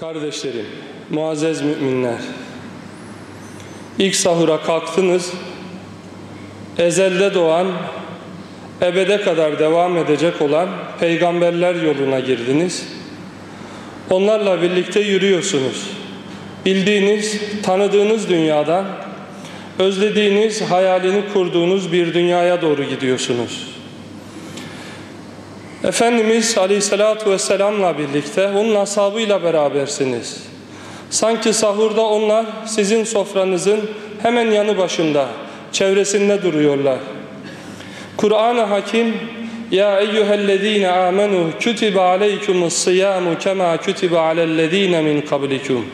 Kardeşlerim, muazzez müminler, ilk sahura kalktınız, ezelde doğan, ebede kadar devam edecek olan peygamberler yoluna girdiniz. Onlarla birlikte yürüyorsunuz. Bildiğiniz, tanıdığınız dünyadan, özlediğiniz, hayalini kurduğunuz bir dünyaya doğru gidiyorsunuz. Efendimiz Aleyhisselatü Vesselam'la birlikte onun ashabıyla berabersiniz. Sanki sahurda onlar sizin sofranızın hemen yanı başında, çevresinde duruyorlar. Kur'an-ı Hakim Ya eyyühellezine amenu kütübe aleykumus siyamu kema kütübe alellezine min kablikum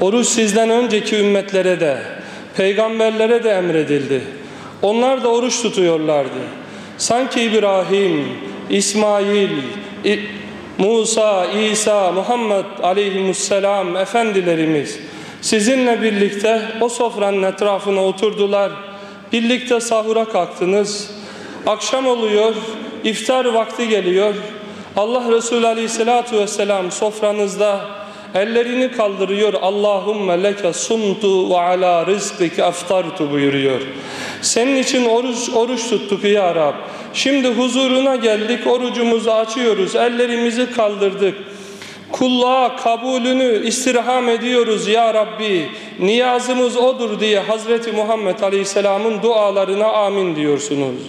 Oruç sizden önceki ümmetlere de, peygamberlere de emredildi. Onlar da oruç tutuyorlardı. Sanki İbrahim, İsmail, Musa, İsa, Muhammed aleyhisselam efendilerimiz sizinle birlikte o sofranın etrafına oturdular. Birlikte sahura kalktınız. Akşam oluyor, iftar vakti geliyor. Allah Resulü aleyhissalatu vesselam sofranızda ellerini kaldırıyor. Allahümme leke sumtu ve ala rizkike aftartu buyuruyor. Senin için oruç, oruç tuttuk ya Rab. Şimdi huzuruna geldik, orucumuzu açıyoruz, ellerimizi kaldırdık. Kulluğa kabulünü istirham ediyoruz ya Rabbi. Niyazımız odur diye Hazreti Muhammed Aleyhisselam'ın dualarına amin diyorsunuz.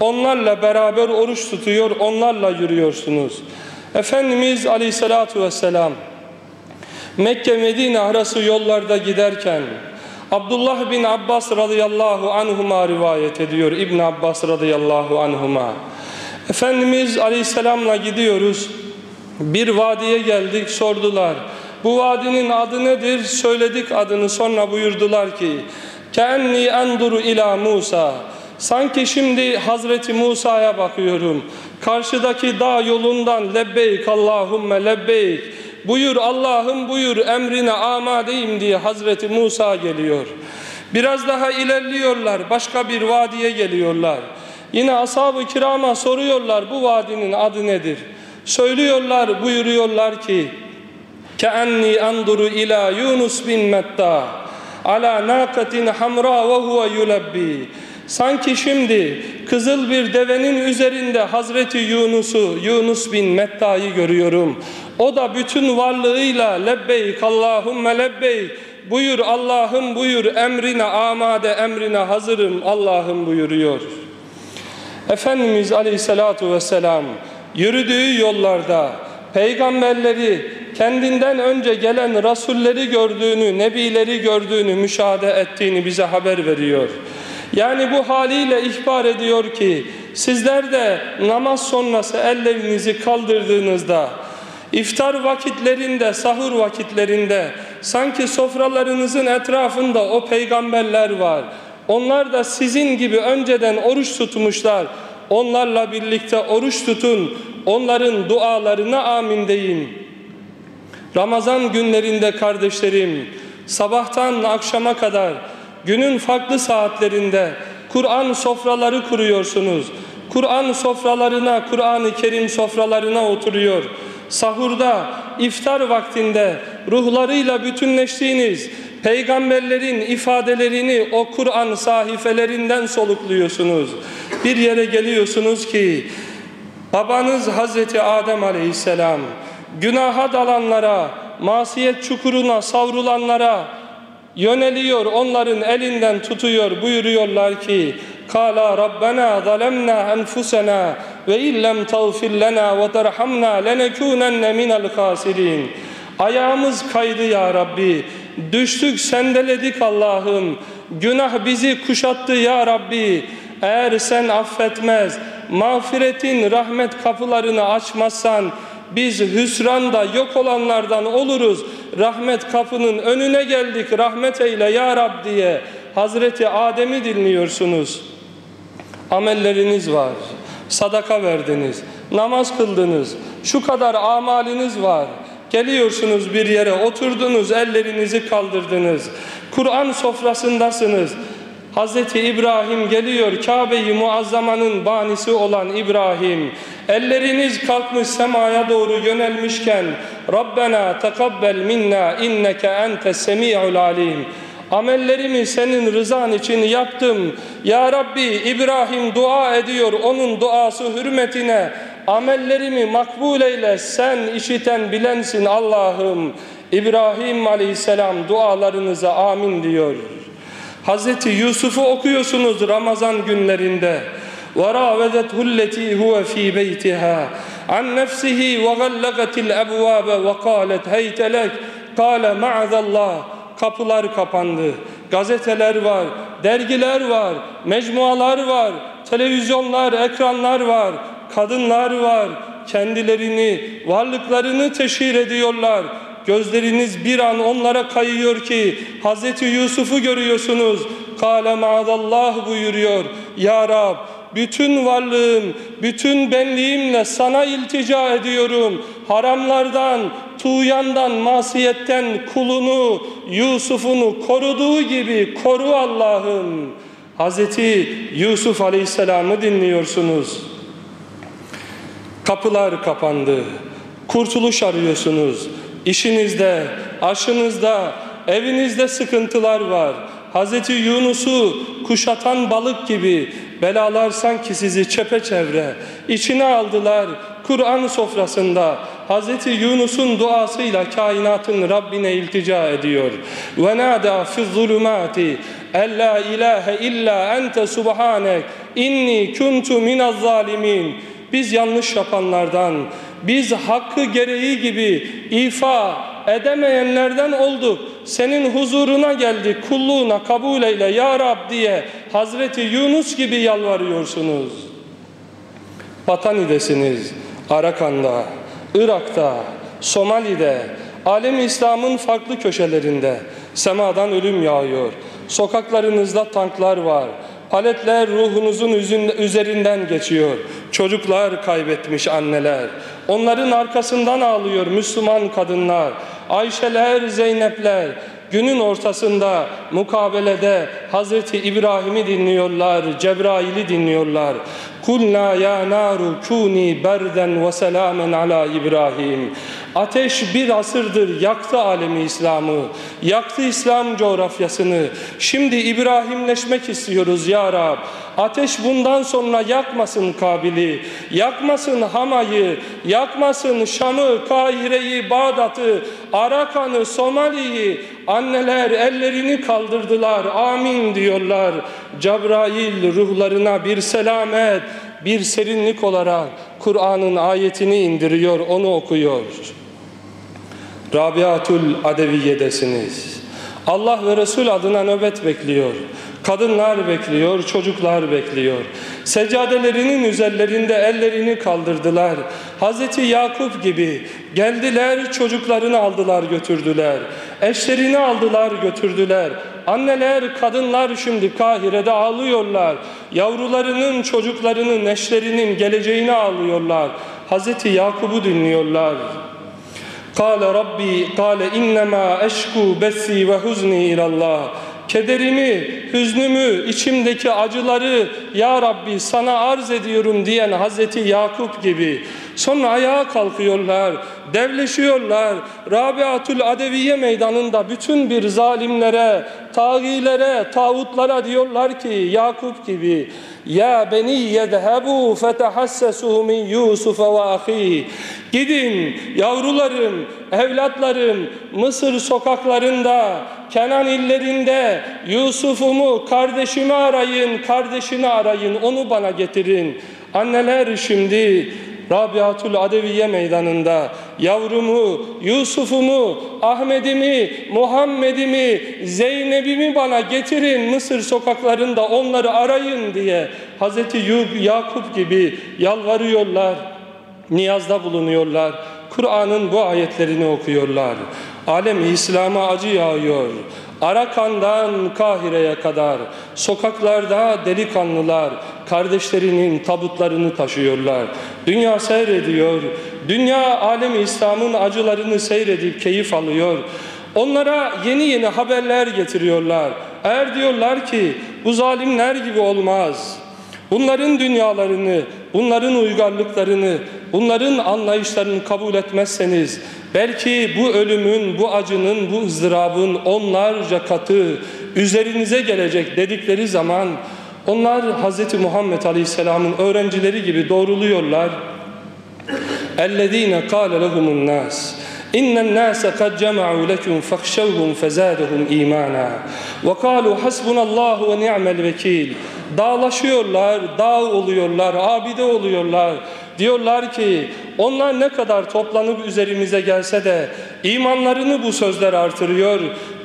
Onlarla beraber oruç tutuyor, onlarla yürüyorsunuz. Efendimiz Aleyhisselatü Vesselam Mekke Medine arası yollarda giderken Abdullah bin Abbas radıyallahu anhuma rivayet ediyor İbn Abbas radıyallahu anhuma. Efendimiz aleyhisselamla gidiyoruz. Bir vadiye geldik sordular. Bu vadinin adı nedir? Söyledik adını sonra buyurdular ki Kenni enduru ila Musa Sanki şimdi Hazreti Musa'ya bakıyorum. Karşıdaki dağ yolundan lebbeyk Allahümme lebbeyk Buyur Allah'ım buyur emrine amadeyim diye Hazreti Musa geliyor. Biraz daha ilerliyorlar başka bir vadiye geliyorlar. Yine ashab-ı kirama soruyorlar bu vadinin adı nedir? Söylüyorlar buyuruyorlar ki Keenni anduru ila Yunus bin Metta ala nakatin hamra ve huve yulabbi Sanki şimdi kızıl bir devenin üzerinde Hazreti Yunus'u, Yunus bin Metta'yı görüyorum. O da bütün varlığıyla lebbeyk Allahümme lebbeyk buyur Allah'ım buyur emrine amade emrine hazırım Allah'ım buyuruyor. Efendimiz Aleyhisselatu Vesselam yürüdüğü yollarda peygamberleri kendinden önce gelen rasulleri gördüğünü, nebileri gördüğünü, müşahede ettiğini bize haber veriyor. Yani bu haliyle ihbar ediyor ki sizler de namaz sonrası ellerinizi kaldırdığınızda iftar vakitlerinde, sahur vakitlerinde sanki sofralarınızın etrafında o peygamberler var. Onlar da sizin gibi önceden oruç tutmuşlar. Onlarla birlikte oruç tutun. Onların dualarına amin deyin. Ramazan günlerinde kardeşlerim sabahtan akşama kadar günün farklı saatlerinde Kur'an sofraları kuruyorsunuz. Kur'an sofralarına, Kur'an-ı Kerim sofralarına oturuyor. Sahurda, iftar vaktinde ruhlarıyla bütünleştiğiniz peygamberlerin ifadelerini o Kur'an sahifelerinden solukluyorsunuz. Bir yere geliyorsunuz ki babanız Hazreti Adem Aleyhisselam günaha dalanlara, masiyet çukuruna savrulanlara yöneliyor, onların elinden tutuyor, buyuruyorlar ki Kala Rabbena zalemna enfusena ve illem tağfir lena ve terhamna lenekunenne minel khasirin. Ayağımız kaydı ya Rabbi. Düştük sendeledik Allah'ım. Günah bizi kuşattı ya Rabbi. Eğer sen affetmez, mağfiretin rahmet kapılarını açmazsan biz hüsranda yok olanlardan oluruz. Rahmet kapının önüne geldik rahmet eyle ya Rab diye Hazreti Adem'i dinliyorsunuz. Amelleriniz var. Sadaka verdiniz. Namaz kıldınız. Şu kadar amaliniz var. Geliyorsunuz bir yere oturdunuz ellerinizi kaldırdınız. Kur'an sofrasındasınız. Hazreti İbrahim geliyor Kabe-i Muazzama'nın banisi olan İbrahim elleriniz kalkmış semaya doğru yönelmişken Rabbena tekabbel minna inneke entes semi'ul alim Amellerimi senin rızan için yaptım. Ya Rabbi İbrahim dua ediyor onun duası hürmetine. Amellerimi makbul eyle sen işiten bilensin Allah'ım. İbrahim aleyhisselam dualarınıza amin diyor. Hazreti Yusuf'u okuyorsunuz Ramazan günlerinde. وراودته التي هو في بيتها عن نفسه وغلقت الأبواب وقالت هيت لك قال معذ الله kapılar kapandı. Gazeteler var, dergiler var, mecmualar var, televizyonlar, ekranlar var, kadınlar var. Kendilerini, varlıklarını teşhir ediyorlar. Gözleriniz bir an onlara kayıyor ki Hazreti Yusuf'u görüyorsunuz. Kale maadallah buyuruyor. Ya Rab bütün varlığım, bütün benliğimle sana iltica ediyorum. Haramlardan, tuğyandan, masiyetten kulunu, Yusuf'unu koruduğu gibi koru Allah'ım. Hazreti Yusuf Aleyhisselam'ı dinliyorsunuz. Kapılar kapandı. Kurtuluş arıyorsunuz. İşinizde, aşınızda, evinizde sıkıntılar var. Hazreti Yunus'u kuşatan balık gibi belalar sanki sizi çepeçevre içine aldılar. Kur'an sofrasında Hazreti Yunus'un duasıyla kainatın Rabbine iltica ediyor. Ve nada fi zulumati ella ilahe illa ente subhanek inni kuntu minez zalimin. Biz yanlış yapanlardan, biz hakkı gereği gibi ifa edemeyenlerden olduk. Senin huzuruna geldik, kulluğuna kabul eyle ya Rab diye Hazreti Yunus gibi yalvarıyorsunuz. Patani'desiniz, Arakan'da, Irak'ta, Somali'de, alem İslam'ın farklı köşelerinde semadan ölüm yağıyor. Sokaklarınızda tanklar var. Paletler ruhunuzun üzerinden geçiyor. Çocuklar kaybetmiş anneler. Onların arkasından ağlıyor Müslüman kadınlar. Ayşeler, Zeynepler günün ortasında mukabelede Hazreti İbrahim'i dinliyorlar, Cebrail'i dinliyorlar. Kulna ya naru kuni berden ve selamen ala İbrahim. Ateş bir asırdır yaktı alemi İslam'ı, yaktı İslam coğrafyasını. Şimdi İbrahimleşmek istiyoruz ya Rab. Ateş bundan sonra yakmasın Kabil'i, yakmasın Hama'yı, yakmasın Şam'ı, Kahire'yi, Bağdat'ı, Arakan'ı, Somali'yi. Anneler ellerini kaldırdılar, amin diyorlar. Cebrail ruhlarına bir selamet, bir serinlik olarak Kur'an'ın ayetini indiriyor, onu okuyor. Rabiatul Adeviye'desiniz. Allah ve Resul adına nöbet bekliyor. Kadınlar bekliyor, çocuklar bekliyor. Seccadelerinin üzerlerinde ellerini kaldırdılar. Hazreti Yakup gibi geldiler, çocuklarını aldılar, götürdüler. Eşlerini aldılar, götürdüler. Anneler, kadınlar şimdi Kahire'de ağlıyorlar. Yavrularının, çocuklarının, eşlerinin geleceğini ağlıyorlar. Hazreti Yakup'u dinliyorlar. Kale Rabbi, kale innema eşku bessi ve huzni ilallah. Kederimi, hüznümü, içimdeki acıları Ya Rabbi sana arz ediyorum diyen Hazreti Yakup gibi. Sonra ayağa kalkıyorlar, devleşiyorlar. Rabiatul Adeviye meydanında bütün bir zalimlere, tağilere, tağutlara diyorlar ki Yakup gibi ya beni yedhebu fetehassesu min Yusuf ve ahi. Gidin yavrularım, evlatlarım Mısır sokaklarında, Kenan illerinde Yusuf'umu, kardeşimi arayın, kardeşini arayın, onu bana getirin. Anneler şimdi Rabiatul Adeviye meydanında yavrumu, Yusuf'umu, Ahmet'imi, Muhammed'imi, Zeynep'imi bana getirin Mısır sokaklarında onları arayın diye Hazreti Yakup gibi yalvarıyorlar, niyazda bulunuyorlar. Kur'an'ın bu ayetlerini okuyorlar. Alem İslam'a acı yağıyor. Arakan'dan Kahire'ye kadar sokaklarda delikanlılar kardeşlerinin tabutlarını taşıyorlar. Dünya seyrediyor. Dünya alemi İslam'ın acılarını seyredip keyif alıyor. Onlara yeni yeni haberler getiriyorlar. Eğer diyorlar ki bu zalimler gibi olmaz. bunların dünyalarını, bunların uygarlıklarını, bunların anlayışlarını kabul etmezseniz belki bu ölümün, bu acının, bu ızdırabın onlarca katı üzerinize gelecek dedikleri zaman onlar Hz. Muhammed Aleyhisselam'ın öğrencileri gibi doğruluyorlar. اَلَّذ۪ينَ قَالَ لَهُمُ النَّاسِ اِنَّ النَّاسَ قَدْ جَمَعُوا لَكُمْ فَخْشَوْهُمْ فَزَادَهُمْ اِيمَانًا وَقَالُوا حَسْبُنَ اللّٰهُ وَنِعْمَ الْوَكِيلِ Dağlaşıyorlar, dağ oluyorlar, abide oluyorlar. Diyorlar ki onlar ne kadar toplanıp üzerimize gelse de imanlarını bu sözler artırıyor.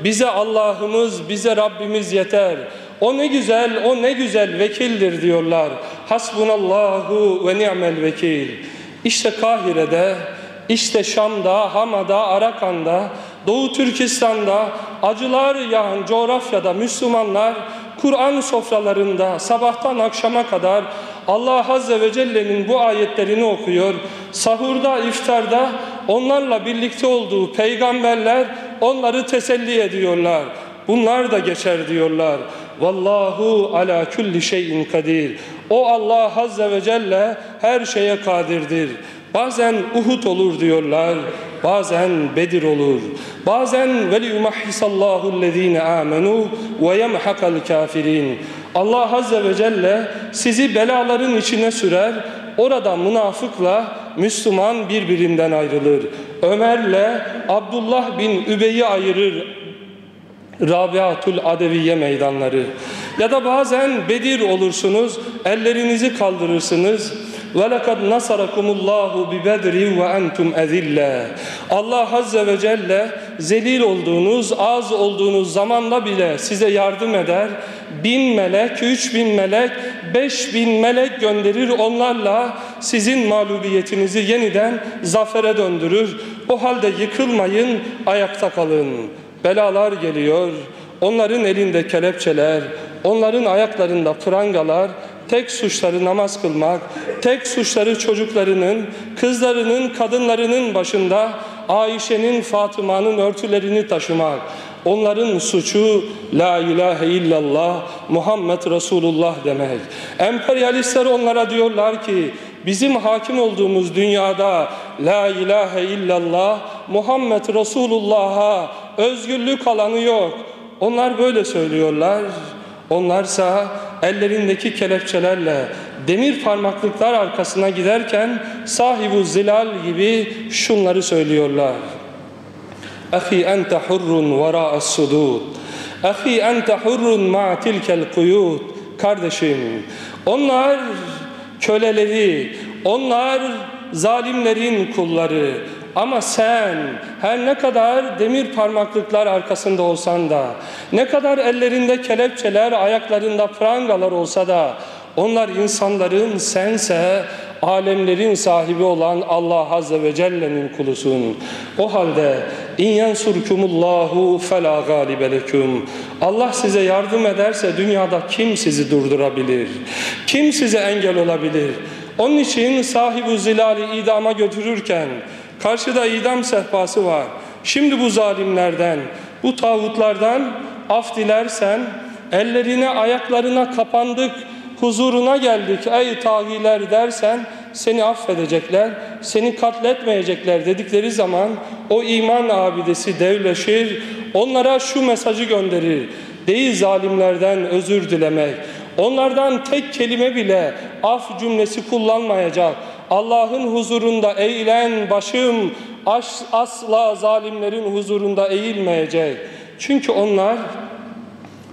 Bize Allah'ımız, bize Rabbimiz yeter. O ne güzel, o ne güzel vekildir diyorlar. Hasbunallahu ve ni'mel vekil. İşte Kahire'de, işte Şam'da, Hama'da, Arakan'da, Doğu Türkistan'da, acılar yağan coğrafyada Müslümanlar Kur'an sofralarında sabahtan akşama kadar Allah Azze ve Celle'nin bu ayetlerini okuyor. Sahurda, iftarda onlarla birlikte olduğu peygamberler onları teselli ediyorlar. Bunlar da geçer diyorlar. Vallahu ala kulli şeyin kadir. O Allah Azze ve Celle her şeye kadirdir. Bazen Uhud olur diyorlar, bazen Bedir olur. Bazen veli yumahhisallahu allazine amenu ve yemhakal kafirin. Allah Azze ve Celle sizi belaların içine sürer. Orada münafıkla Müslüman birbirinden ayrılır. Ömer'le Abdullah bin Übey'i ayırır Rabiatul Adeviye meydanları. Ya da bazen Bedir olursunuz, ellerinizi kaldırırsınız. وَلَقَدْ نَصَرَكُمُ اللّٰهُ بِبَدْرٍ وَاَنْتُمْ اَذِلَّ Allah Azze ve Celle zelil olduğunuz, az olduğunuz zamanda bile size yardım eder. Bin melek, üç bin melek, beş bin melek gönderir. Onlarla sizin mağlubiyetinizi yeniden zafere döndürür. O halde yıkılmayın, ayakta kalın. Belalar geliyor, onların elinde kelepçeler, onların ayaklarında prangalar, tek suçları namaz kılmak, tek suçları çocuklarının, kızlarının, kadınlarının başında Ayşe'nin, Fatıma'nın örtülerini taşımak. Onların suçu La ilahe illallah Muhammed Resulullah demek. Emperyalistler onlara diyorlar ki bizim hakim olduğumuz dünyada La ilahe illallah Muhammed Resulullah'a özgürlük alanı yok. Onlar böyle söylüyorlar. Onlarsa ellerindeki kelepçelerle demir parmaklıklar arkasına giderken sahibu zilal gibi şunları söylüyorlar. Ahi ente hurrun vara'as sudud. Ahi ente hurrun ma tilkel kuyud. Kardeşim onlar köleleri, onlar zalimlerin kulları. Ama sen her ne kadar demir parmaklıklar arkasında olsan da, ne kadar ellerinde kelepçeler, ayaklarında prangalar olsa da, onlar insanların sense alemlerin sahibi olan Allah Azze ve Celle'nin kulusun. O halde in yensurkumullahu fela galibe leküm. Allah size yardım ederse dünyada kim sizi durdurabilir? Kim size engel olabilir? Onun için sahibi zilali idama götürürken karşıda idam sehpası var. Şimdi bu zalimlerden, bu tağutlardan af dilersen ellerine ayaklarına kapandık huzuruna geldik ey tağiler dersen seni affedecekler, seni katletmeyecekler dedikleri zaman o iman abidesi devleşir, onlara şu mesajı gönderir. Değil zalimlerden özür dilemek, onlardan tek kelime bile af cümlesi kullanmayacak. Allah'ın huzurunda eğilen başım asla zalimlerin huzurunda eğilmeyecek. Çünkü onlar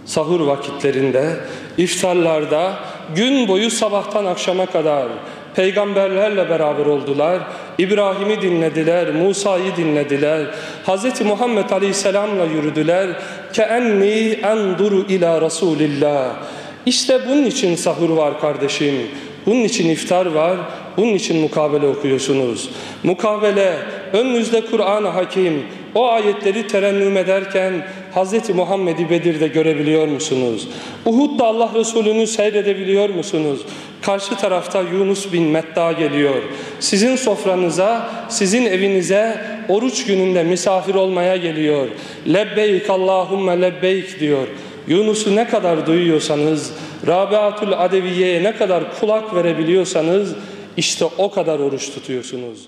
sahur vakitlerinde, iftarlarda, gün boyu sabahtan akşama kadar peygamberlerle beraber oldular. İbrahim'i dinlediler, Musa'yı dinlediler. Hz. Muhammed Aleyhisselam'la yürüdüler. Keenni enduru ila Resulillah. İşte bunun için sahur var kardeşim. Bunun için iftar var, bunun için mukabele okuyorsunuz. Mukabele, önünüzde Kur'an-ı Hakim, o ayetleri terennüm ederken Hz. Muhammed'i Bedir'de görebiliyor musunuz? Uhud'da Allah Resulü'nü seyredebiliyor musunuz? Karşı tarafta Yunus bin Metta geliyor. Sizin sofranıza, sizin evinize oruç gününde misafir olmaya geliyor. Lebbeyk Allahümme lebbeyk diyor. Yunus'u ne kadar duyuyorsanız Rabiatul Adeviye'ye ne kadar kulak verebiliyorsanız işte o kadar oruç tutuyorsunuz.